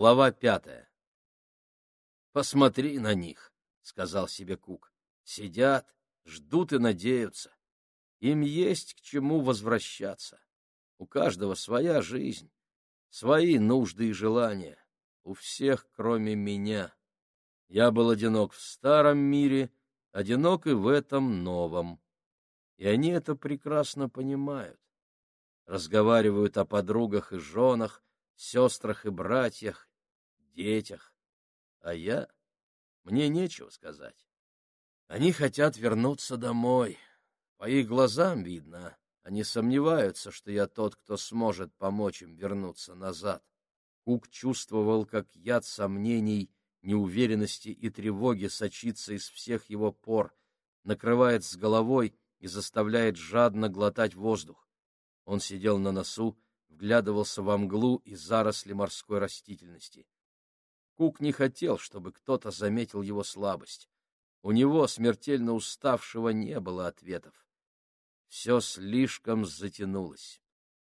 Глава пятая. «Посмотри на них», — сказал себе Кук. «Сидят, ждут и надеются. Им есть к чему возвращаться. У каждого своя жизнь, свои нужды и желания. У всех, кроме меня. Я был одинок в старом мире, одинок и в этом новом. И они это прекрасно понимают. Разговаривают о подругах и женах, сестрах и братьях, детях. А я? Мне нечего сказать. Они хотят вернуться домой. По их глазам видно. Они сомневаются, что я тот, кто сможет помочь им вернуться назад. Кук чувствовал, как яд сомнений, неуверенности и тревоги сочится из всех его пор, накрывает с головой и заставляет жадно глотать воздух. Он сидел на носу, вглядывался во мглу и заросли морской растительности. Кук не хотел, чтобы кто-то заметил его слабость. У него, смертельно уставшего, не было ответов. Все слишком затянулось.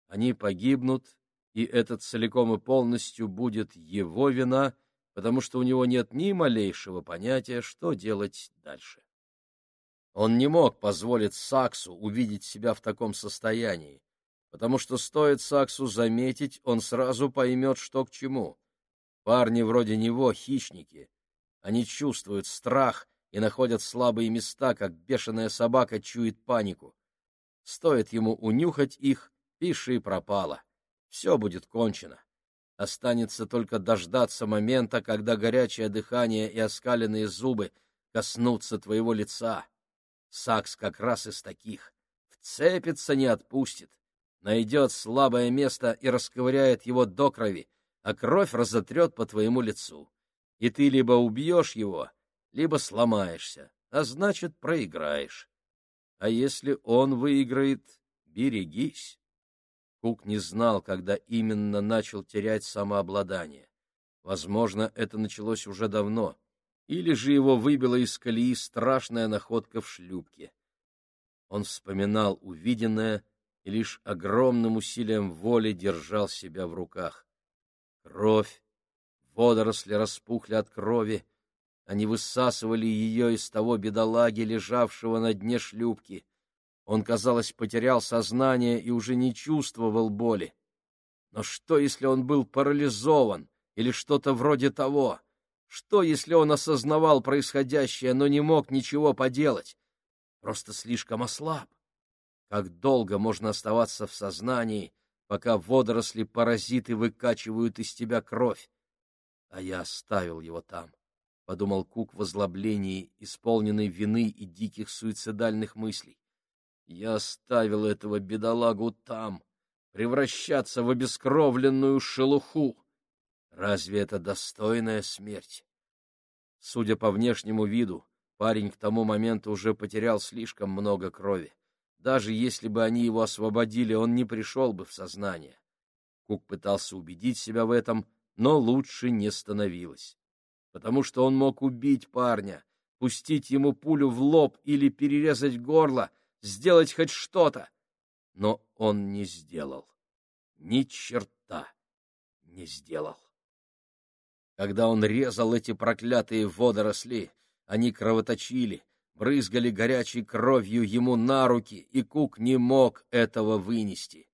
Они погибнут, и это целиком и полностью будет его вина, потому что у него нет ни малейшего понятия, что делать дальше. Он не мог позволить Саксу увидеть себя в таком состоянии, потому что стоит Саксу заметить, он сразу поймет, что к чему. Парни вроде него — хищники. Они чувствуют страх и находят слабые места, как бешеная собака чует панику. Стоит ему унюхать их, пиши пропало. Все будет кончено. Останется только дождаться момента, когда горячее дыхание и оскаленные зубы коснутся твоего лица. Сакс как раз из таких. Вцепится, не отпустит. Найдет слабое место и расковыряет его до крови, а кровь разотрет по твоему лицу. И ты либо убьешь его, либо сломаешься, а значит, проиграешь. А если он выиграет, берегись. Кук не знал, когда именно начал терять самообладание. Возможно, это началось уже давно, или же его выбила из колеи страшная находка в шлюпке. Он вспоминал увиденное и лишь огромным усилием воли держал себя в руках. Кровь. Водоросли распухли от крови. Они высасывали ее из того бедолаги, лежавшего на дне шлюпки. Он, казалось, потерял сознание и уже не чувствовал боли. Но что, если он был парализован или что-то вроде того? Что, если он осознавал происходящее, но не мог ничего поделать? Просто слишком ослаб. Как долго можно оставаться в сознании, пока водоросли-паразиты выкачивают из тебя кровь. А я оставил его там, — подумал Кук в озлоблении, исполненной вины и диких суицидальных мыслей. Я оставил этого бедолагу там, превращаться в обескровленную шелуху. Разве это достойная смерть? Судя по внешнему виду, парень к тому моменту уже потерял слишком много крови. Даже если бы они его освободили, он не пришел бы в сознание. Кук пытался убедить себя в этом, но лучше не становилось. Потому что он мог убить парня, пустить ему пулю в лоб или перерезать горло, сделать хоть что-то. Но он не сделал. Ни черта не сделал. Когда он резал эти проклятые водоросли, они кровоточили, брызгали горячей кровью ему на руки, и Кук не мог этого вынести.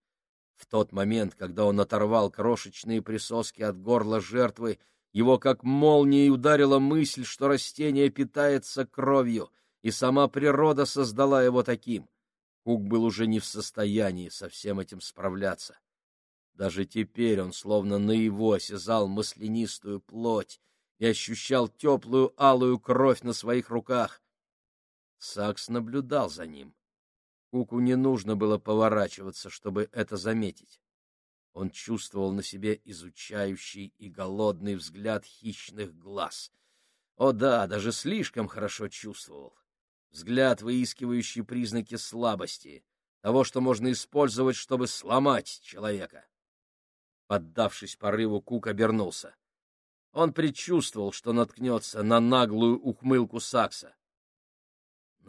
В тот момент, когда он оторвал крошечные присоски от горла жертвы, его как молнией ударила мысль, что растение питается кровью, и сама природа создала его таким. Кук был уже не в состоянии со всем этим справляться. Даже теперь он словно наяву осязал маслянистую плоть и ощущал теплую алую кровь на своих руках. Сакс наблюдал за ним. Куку не нужно было поворачиваться, чтобы это заметить. Он чувствовал на себе изучающий и голодный взгляд хищных глаз. О да, даже слишком хорошо чувствовал. Взгляд, выискивающий признаки слабости, того, что можно использовать, чтобы сломать человека. Поддавшись порыву, Кук обернулся. Он предчувствовал, что наткнется на наглую ухмылку Сакса.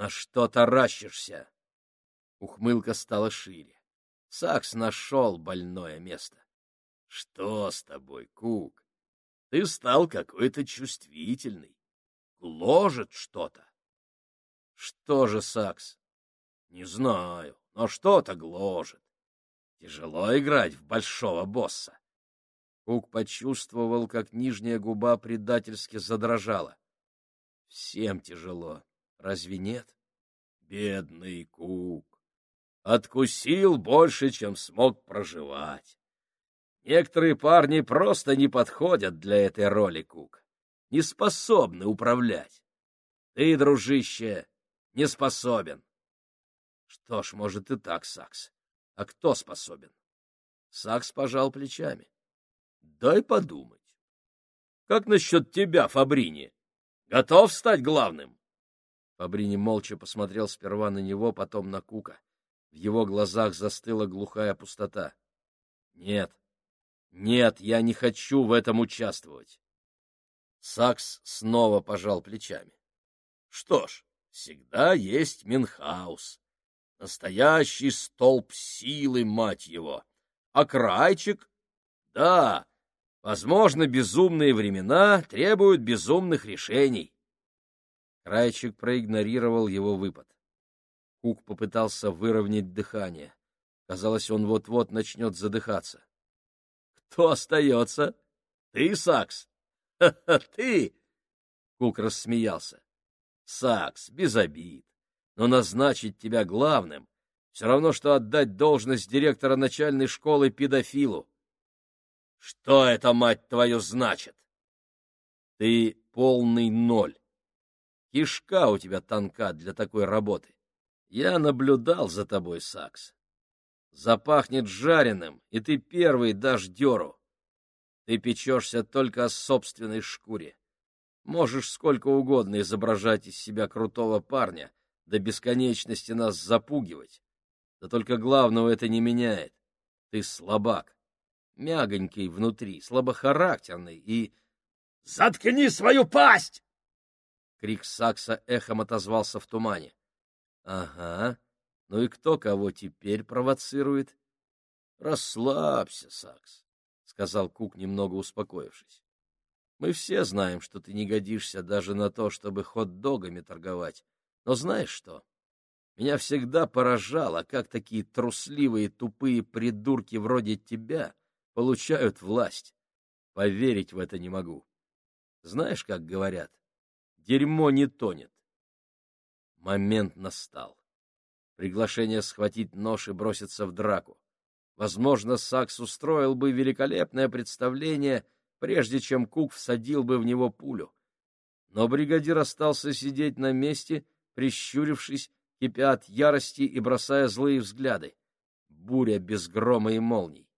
На что таращишься? Ухмылка стала шире. Сакс нашел больное место. Что с тобой, Кук? Ты стал какой-то чувствительный. Гложет что-то. Что же, Сакс? Не знаю, но что-то гложет. Тяжело играть в большого босса. Кук почувствовал, как нижняя губа предательски задрожала. Всем тяжело, разве нет? Бедный Кук. Откусил больше, чем смог проживать. Некоторые парни просто не подходят для этой роли, Кук. Не способны управлять. Ты, дружище, не способен. Что ж, может и так, Сакс. А кто способен? Сакс пожал плечами. Дай подумать. Как насчет тебя, Фабрини? Готов стать главным? Фабрини молча посмотрел сперва на него, потом на Кука. В его глазах застыла глухая пустота. Нет, нет, я не хочу в этом участвовать. Сакс снова пожал плечами. Что ж, всегда есть Минхаус. Настоящий столб силы, мать его. А крайчик? Да, возможно, безумные времена требуют безумных решений. Крайчик проигнорировал его выпад. Кук попытался выровнять дыхание. Казалось, он вот-вот начнет задыхаться. — Кто остается? — Ты, Сакс. — Ты! — Кук рассмеялся. — Сакс, без обид но назначить тебя главным все равно, что отдать должность директора начальной школы педофилу. Что это, мать твою, значит? Ты полный ноль. Кишка у тебя тонка для такой работы. Я наблюдал за тобой, Сакс. Запахнет жареным, и ты первый дашь дёру. Ты печешься только о собственной шкуре. Можешь сколько угодно изображать из себя крутого парня, до бесконечности нас запугивать. Да только главного это не меняет. Ты слабак, мягонький внутри, слабохарактерный и... — Заткни свою пасть! Крик Сакса эхом отозвался в тумане. — Ага, ну и кто кого теперь провоцирует? — Расслабься, Сакс, — сказал Кук, немного успокоившись. — Мы все знаем, что ты не годишься даже на то, чтобы хот-догами торговать. Но знаешь что? Меня всегда поражало, как такие трусливые тупые придурки вроде тебя получают власть. Поверить в это не могу. Знаешь, как говорят, дерьмо не тонет. Момент настал. Приглашение схватить нож и броситься в драку. Возможно, Сакс устроил бы великолепное представление, прежде чем Кук всадил бы в него пулю. Но бригадир остался сидеть на месте — прищурившись, кипя от ярости и бросая злые взгляды. Буря без грома и молний.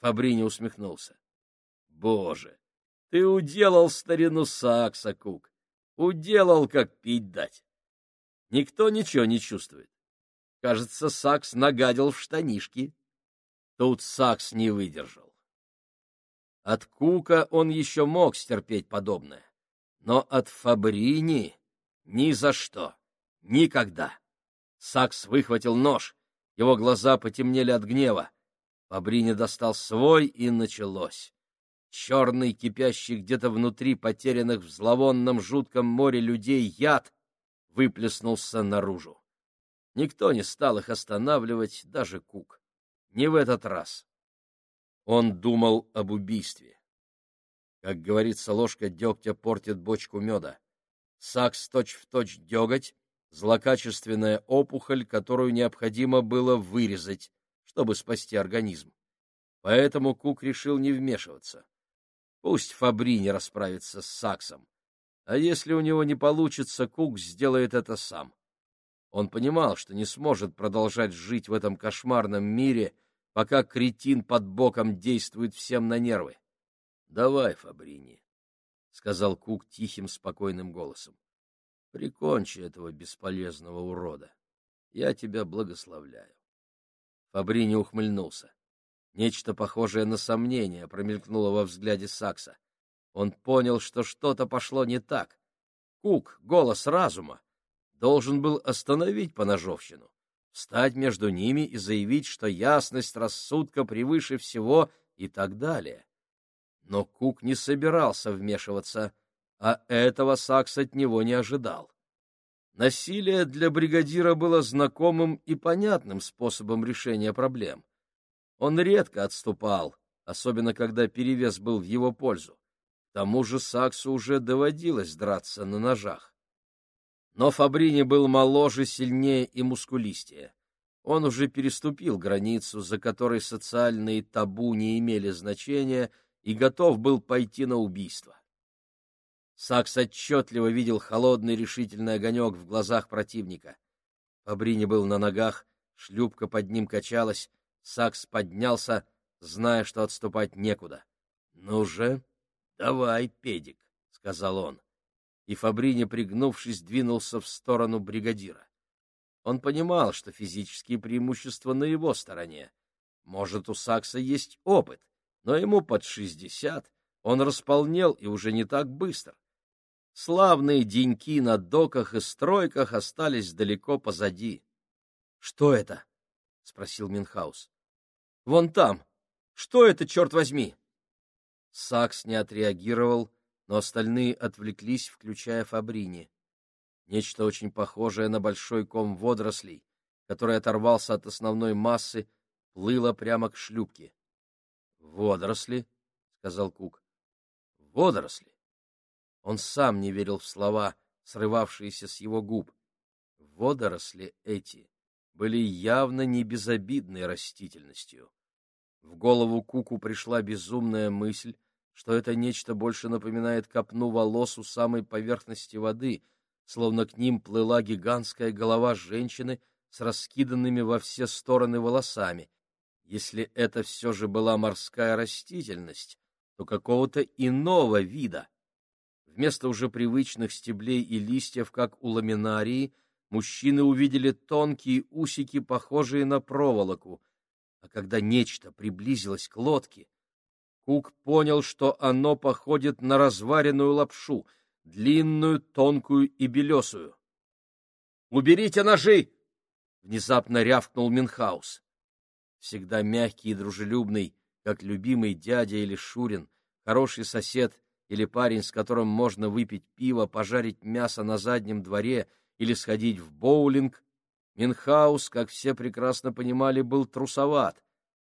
Фабрини усмехнулся. — Боже, ты уделал старину Сакса, Кук. Уделал, как пить дать. Никто ничего не чувствует. Кажется, Сакс нагадил в штанишки. Тут Сакс не выдержал. От Кука он еще мог стерпеть подобное, но от Фабрини ни за что. Никогда. Сакс выхватил нож. Его глаза потемнели от гнева. Фабрини достал свой, и началось. Черный, кипящий где-то внутри потерянных в зловонном жутком море людей яд выплеснулся наружу. Никто не стал их останавливать, даже Кук. Не в этот раз. Он думал об убийстве. Как говорится, ложка дегтя портит бочку меда. Сакс точь-в-точь точь деготь, злокачественная опухоль, которую необходимо было вырезать, чтобы спасти организм. Поэтому Кук решил не вмешиваться. Пусть Фабрини расправится с Саксом. А если у него не получится, Кук сделает это сам. Он понимал, что не сможет продолжать жить в этом кошмарном мире, пока кретин под боком действует всем на нервы. — Давай, Фабрини, — сказал Кук тихим, спокойным голосом. Прикончи этого бесполезного урода. Я тебя благословляю. Фабрини ухмыльнулся. Нечто похожее на сомнение промелькнуло во взгляде Сакса. Он понял, что что-то пошло не так. Кук, голос разума, должен был остановить поножовщину, встать между ними и заявить, что ясность рассудка превыше всего и так далее. Но Кук не собирался вмешиваться, а этого Сакс от него не ожидал. Насилие для бригадира было знакомым и понятным способом решения проблем. Он редко отступал, особенно когда перевес был в его пользу. К тому же Саксу уже доводилось драться на ножах. Но Фабрини был моложе, сильнее и мускулистее. Он уже переступил границу, за которой социальные табу не имели значения, и готов был пойти на убийство. Сакс отчетливо видел холодный решительный огонек в глазах противника. Фабрини был на ногах, шлюпка под ним качалась, Сакс поднялся, зная, что отступать некуда. — Ну же, давай, педик, — сказал он. И Фабрини, пригнувшись, двинулся в сторону бригадира. Он понимал, что физические преимущества на его стороне. Может, у Сакса есть опыт, но ему под шестьдесят, он располнел и уже не так быстро. Славные деньки на доках и стройках остались далеко позади. — Что это? — спросил Минхаус. — Вон там. Что это, черт возьми? Сакс не отреагировал, но остальные отвлеклись, включая Фабрини. Нечто очень похожее на большой ком водорослей, который оторвался от основной массы, плыло прямо к шлюпке. — Водоросли, — сказал Кук. — Водоросли. Он сам не верил в слова, срывавшиеся с его губ. Водоросли эти были явно не безобидной растительностью. В голову Куку пришла безумная мысль, что это нечто больше напоминает копну волос у самой поверхности воды, словно к ним плыла гигантская голова женщины с раскиданными во все стороны волосами. Если это все же была морская растительность, то какого-то иного вида. Вместо уже привычных стеблей и листьев, как у ламинарии, мужчины увидели тонкие усики, похожие на проволоку. А когда нечто приблизилось к лодке, Кук понял, что оно походит на разваренную лапшу, длинную, тонкую и белесую. «Уберите ножи!» — внезапно рявкнул Минхаус. Всегда мягкий и дружелюбный, как любимый дядя или Шурин, хороший сосед или парень, с которым можно выпить пиво, пожарить мясо на заднем дворе или сходить в боулинг, Минхаус, как все прекрасно понимали, был трусоват,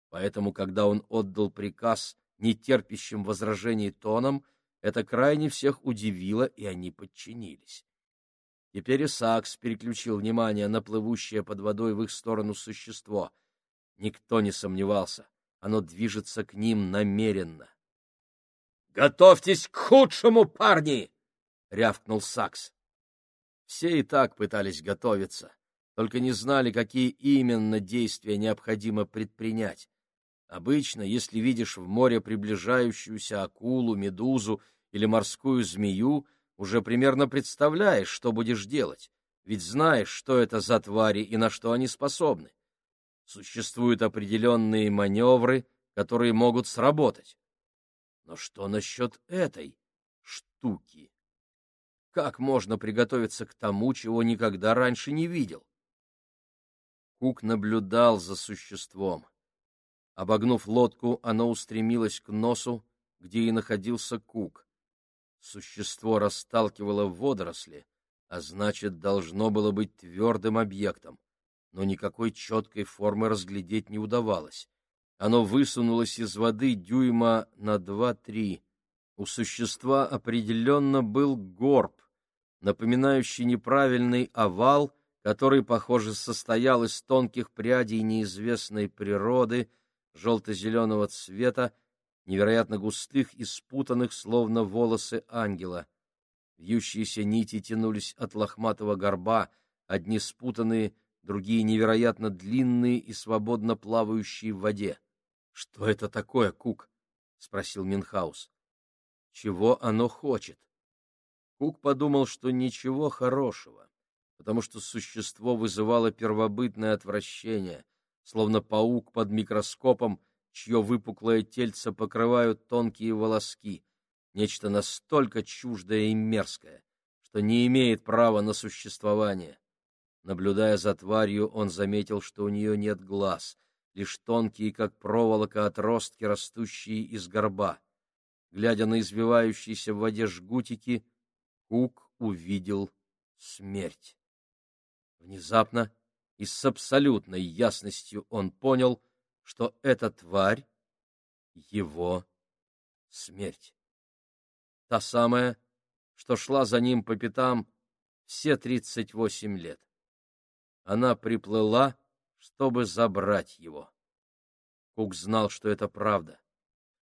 поэтому, когда он отдал приказ нетерпящим возражений тоном, это крайне всех удивило, и они подчинились. Теперь и Сакс переключил внимание на плывущее под водой в их сторону существо. Никто не сомневался, оно движется к ним намеренно. Готовьтесь к худшему, парни! рявкнул Сакс. Все и так пытались готовиться, только не знали, какие именно действия необходимо предпринять. Обычно, если видишь в море приближающуюся акулу, медузу или морскую змею, уже примерно представляешь, что будешь делать, ведь знаешь, что это за твари и на что они способны. Существуют определенные маневры, которые могут сработать. Но что насчет этой штуки? Как можно приготовиться к тому, чего никогда раньше не видел? Кук наблюдал за существом. Обогнув лодку, оно устремилось к носу, где и находился Кук. Существо расталкивало водоросли, а значит, должно было быть твердым объектом, но никакой четкой формы разглядеть не удавалось. Оно высунулось из воды дюйма на два-три. У существа определенно был горб, напоминающий неправильный овал, который, похоже, состоял из тонких прядей неизвестной природы, желто-зеленого цвета, невероятно густых и спутанных, словно волосы ангела. Вьющиеся нити тянулись от лохматого горба, одни спутанные, другие невероятно длинные и свободно плавающие в воде. — Что это такое, Кук? — спросил Минхаус. — Чего оно хочет? Кук подумал, что ничего хорошего, потому что существо вызывало первобытное отвращение, словно паук под микроскопом, чье выпуклое тельце покрывают тонкие волоски, нечто настолько чуждое и мерзкое, что не имеет права на существование. Наблюдая за тварью, он заметил, что у нее нет глаз — лишь тонкие, как проволока, отростки, растущие из горба. глядя на извивающиеся в воде жгутики, Кук увидел смерть. Внезапно и с абсолютной ясностью он понял, что эта тварь — его смерть. Та самая, что шла за ним по пятам все тридцать восемь лет. Она приплыла, чтобы забрать его. Кук знал, что это правда.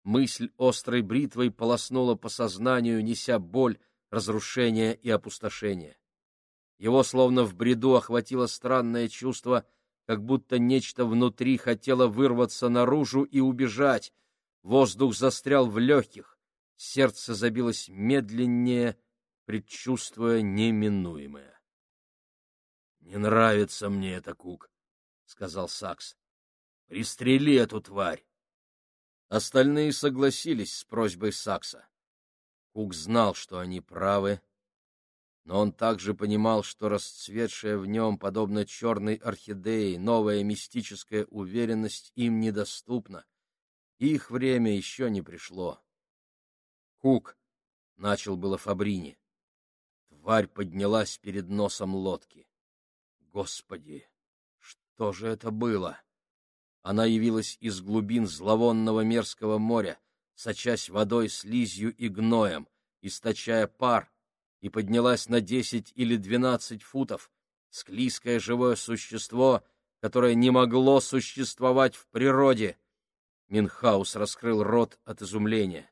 Мысль острой бритвой полоснула по сознанию, неся боль, разрушение и опустошение. Его словно в бреду охватило странное чувство, как будто нечто внутри хотело вырваться наружу и убежать. Воздух застрял в легких, сердце забилось медленнее, предчувствуя неминуемое. — Не нравится мне это, Кук, — сказал Сакс. — Пристрели эту тварь. Остальные согласились с просьбой Сакса. Кук знал, что они правы, но он также понимал, что расцветшая в нем, подобно черной орхидее, новая мистическая уверенность им недоступна. Их время еще не пришло. Кук начал было Фабрини. Тварь поднялась перед носом лодки. Господи, что же это было? Она явилась из глубин зловонного мерзкого моря, сочась водой, слизью и гноем, источая пар, и поднялась на десять или двенадцать футов, склизкое живое существо, которое не могло существовать в природе. Минхаус раскрыл рот от изумления.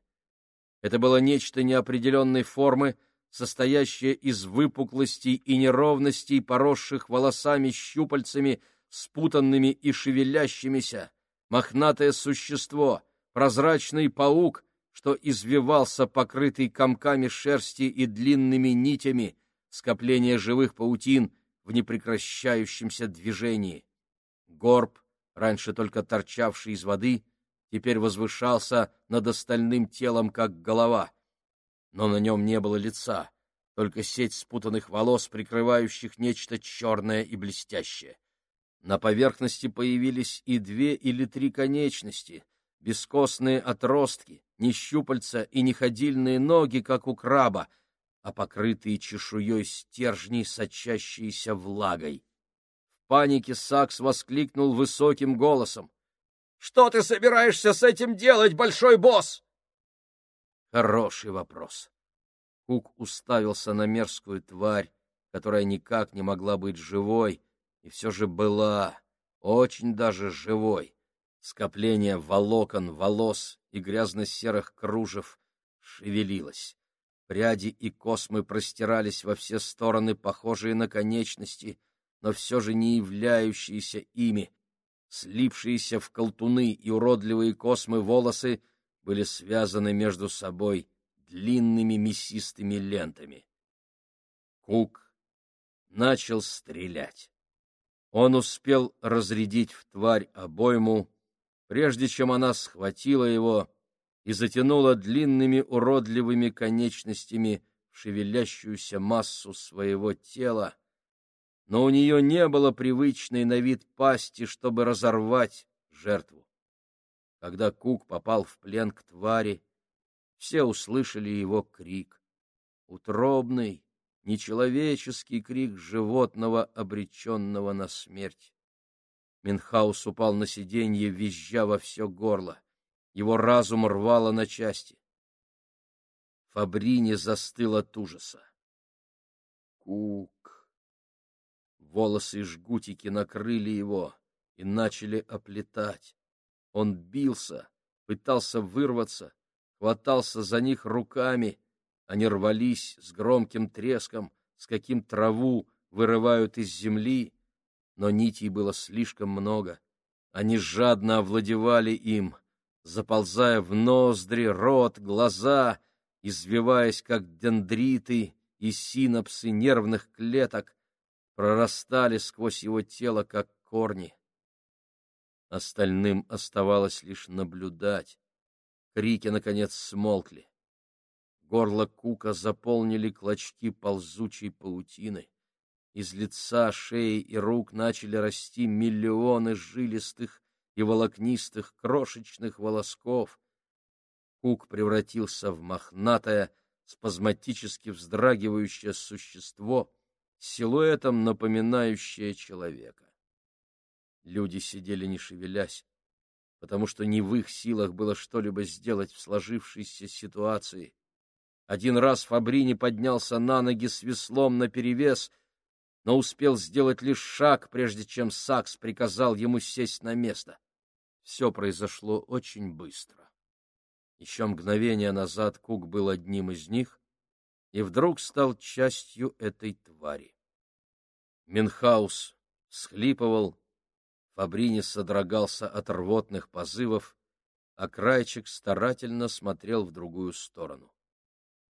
Это было нечто неопределенной формы, состоящее из выпуклостей и неровностей, поросших волосами щупальцами, спутанными и шевелящимися, мохнатое существо, прозрачный паук, что извивался покрытый комками шерсти и длинными нитями, скопление живых паутин в непрекращающемся движении. Горб, раньше только торчавший из воды, теперь возвышался над остальным телом, как голова. Но на нем не было лица, только сеть спутанных волос, прикрывающих нечто черное и блестящее. На поверхности появились и две или три конечности, бескостные отростки, не щупальца и не ходильные ноги, как у краба, а покрытые чешуей стержни, сочащиеся влагой. В панике Сакс воскликнул высоким голосом. Что ты собираешься с этим делать, большой босс? Хороший вопрос. Кук уставился на мерзкую тварь, которая никак не могла быть живой, и все же была, очень даже живой. Скопление волокон, волос и грязно-серых кружев шевелилось. Пряди и космы простирались во все стороны, похожие на конечности, но все же не являющиеся ими, слипшиеся в колтуны и уродливые космы волосы были связаны между собой длинными мясистыми лентами. Кук начал стрелять. Он успел разрядить в тварь обойму, прежде чем она схватила его и затянула длинными уродливыми конечностями в шевелящуюся массу своего тела, но у нее не было привычной на вид пасти, чтобы разорвать жертву. Когда Кук попал в плен к твари, все услышали его крик. Утробный, нечеловеческий крик животного, обреченного на смерть. Минхаус упал на сиденье, визжа во все горло. Его разум рвало на части. Фабрини застыл от ужаса. Кук Волосы и жгутики накрыли его и начали оплетать. Он бился, пытался вырваться, хватался за них руками. Они рвались с громким треском, с каким траву вырывают из земли, но нитей было слишком много. Они жадно овладевали им, заползая в ноздри, рот, глаза, извиваясь, как дендриты и синапсы нервных клеток, прорастали сквозь его тело, как корни. Остальным оставалось лишь наблюдать. Крики, наконец, смолкли. Горло Кука заполнили клочки ползучей паутины. Из лица, шеи и рук начали расти миллионы жилистых и волокнистых крошечных волосков. Кук превратился в мохнатое, спазматически вздрагивающее существо, силуэтом напоминающее человека. Люди сидели не шевелясь, потому что не в их силах было что-либо сделать в сложившейся ситуации. Один раз Фабрини поднялся на ноги с веслом наперевес, но успел сделать лишь шаг, прежде чем Сакс приказал ему сесть на место. Все произошло очень быстро. Еще мгновение назад Кук был одним из них и вдруг стал частью этой твари. Минхаус схлипывал, Фабрини содрогался от рвотных позывов, а Крайчик старательно смотрел в другую сторону.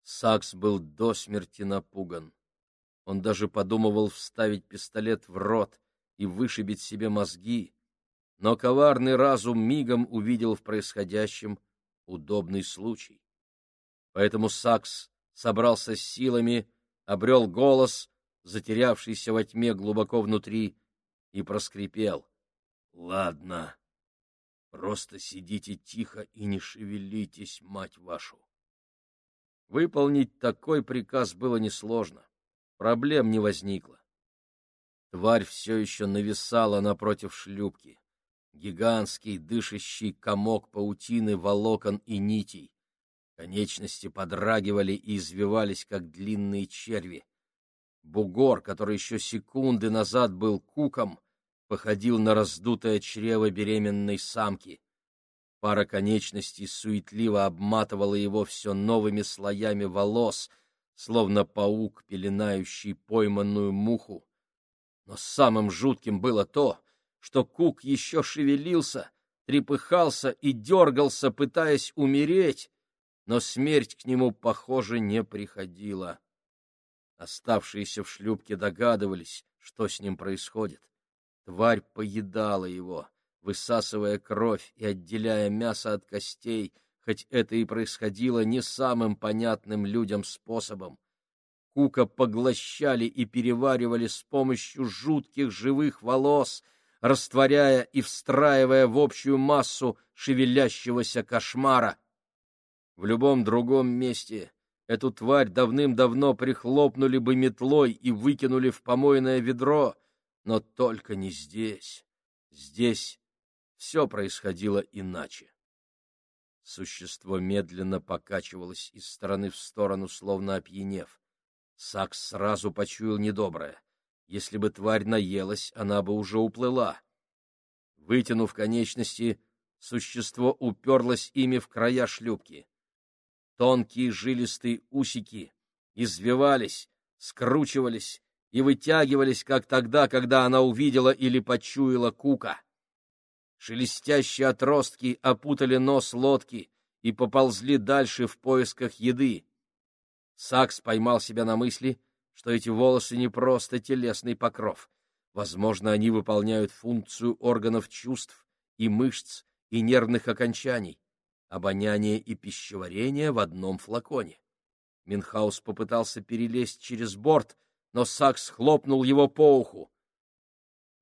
Сакс был до смерти напуган. Он даже подумывал вставить пистолет в рот и вышибить себе мозги, но коварный разум мигом увидел в происходящем удобный случай. Поэтому Сакс собрался с силами, обрел голос, затерявшийся во тьме глубоко внутри, и проскрипел. — Ладно, просто сидите тихо и не шевелитесь, мать вашу. Выполнить такой приказ было несложно, проблем не возникло. Тварь все еще нависала напротив шлюпки гигантский дышащий комок паутины, волокон и нитей. Конечности подрагивали и извивались, как длинные черви. Бугор, который еще секунды назад был куком, походил на раздутое чрево беременной самки. Пара конечностей суетливо обматывала его все новыми слоями волос, словно паук, пеленающий пойманную муху. Но самым жутким было то, что Кук еще шевелился, трепыхался и дергался, пытаясь умереть, но смерть к нему, похоже, не приходила. Оставшиеся в шлюпке догадывались, что с ним происходит. Тварь поедала его, высасывая кровь и отделяя мясо от костей, хоть это и происходило не самым понятным людям способом. Кука поглощали и переваривали с помощью жутких живых волос — растворяя и встраивая в общую массу шевелящегося кошмара. В любом другом месте эту тварь давным-давно прихлопнули бы метлой и выкинули в помойное ведро, но только не здесь. Здесь все происходило иначе. Существо медленно покачивалось из стороны в сторону, словно опьянев. Сакс сразу почуял недоброе. Если бы тварь наелась, она бы уже уплыла. Вытянув конечности, существо уперлось ими в края шлюпки. Тонкие жилистые усики извивались, скручивались и вытягивались, как тогда, когда она увидела или почуяла кука. Шелестящие отростки опутали нос лодки и поползли дальше в поисках еды. Сакс поймал себя на мысли, что эти волосы не просто телесный покров. Возможно, они выполняют функцию органов чувств и мышц и нервных окончаний, обоняние и пищеварение в одном флаконе. Минхаус попытался перелезть через борт, но Сакс хлопнул его по уху.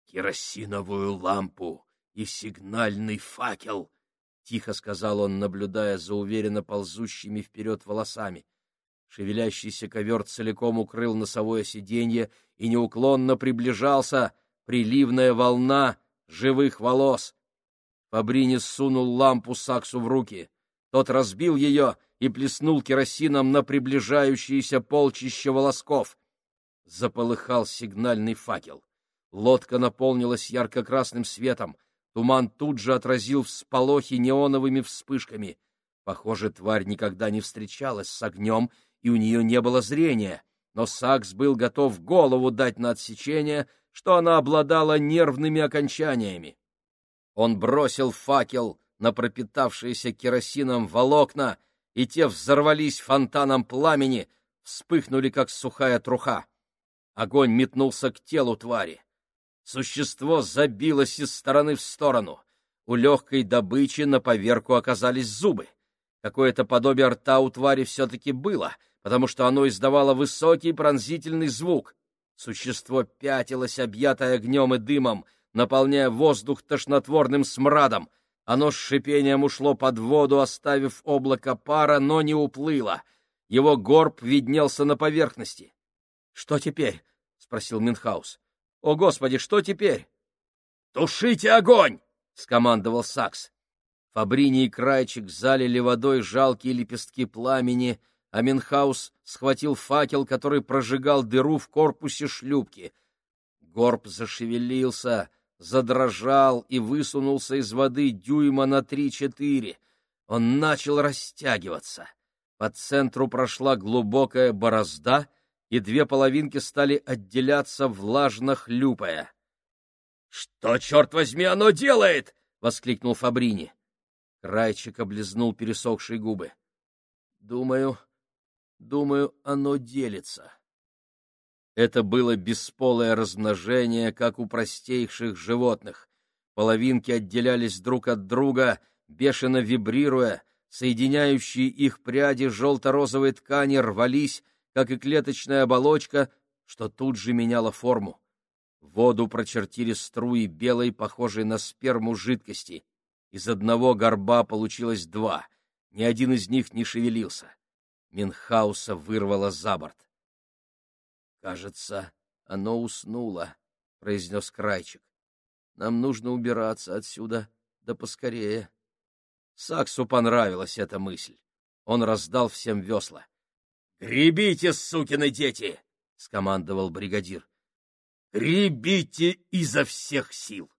«Керосиновую лампу и сигнальный факел!» — тихо сказал он, наблюдая за уверенно ползущими вперед волосами. Шевелящийся ковер целиком укрыл носовое сиденье и неуклонно приближался приливная волна живых волос. Фабрини сунул лампу Саксу в руки. Тот разбил ее и плеснул керосином на приближающееся полчище волосков. Заполыхал сигнальный факел. Лодка наполнилась ярко-красным светом. Туман тут же отразил всполохи неоновыми вспышками. Похоже, тварь никогда не встречалась с огнем и у нее не было зрения, но Сакс был готов голову дать на отсечение, что она обладала нервными окончаниями. Он бросил факел на пропитавшиеся керосином волокна, и те взорвались фонтаном пламени, вспыхнули, как сухая труха. Огонь метнулся к телу твари. Существо забилось из стороны в сторону. У легкой добычи на поверку оказались зубы. Какое-то подобие рта у твари все-таки было, потому что оно издавало высокий пронзительный звук. Существо пятилось, объятое огнем и дымом, наполняя воздух тошнотворным смрадом. Оно с шипением ушло под воду, оставив облако пара, но не уплыло. Его горб виднелся на поверхности. — Что теперь? — спросил Минхаус. — О, Господи, что теперь? — Тушите огонь! — скомандовал Сакс. Фабрини и Крайчик залили водой жалкие лепестки пламени, а Минхаус схватил факел, который прожигал дыру в корпусе шлюпки. Горб зашевелился, задрожал и высунулся из воды дюйма на три-четыре. Он начал растягиваться. По центру прошла глубокая борозда, и две половинки стали отделяться, влажно хлюпая. — Что, черт возьми, оно делает? — воскликнул Фабрини. Райчик облизнул пересохшие губы. — Думаю, думаю, оно делится. Это было бесполое размножение, как у простейших животных. Половинки отделялись друг от друга, бешено вибрируя, соединяющие их пряди желто-розовой ткани рвались, как и клеточная оболочка, что тут же меняла форму. Воду прочертили струи белой, похожей на сперму жидкости. Из одного горба получилось два, ни один из них не шевелился. Минхауса вырвало за борт. — Кажется, оно уснуло, — произнес Крайчик. — Нам нужно убираться отсюда, да поскорее. Саксу понравилась эта мысль. Он раздал всем весла. — Гребите, сукины дети! — скомандовал бригадир. — Гребите изо всех сил!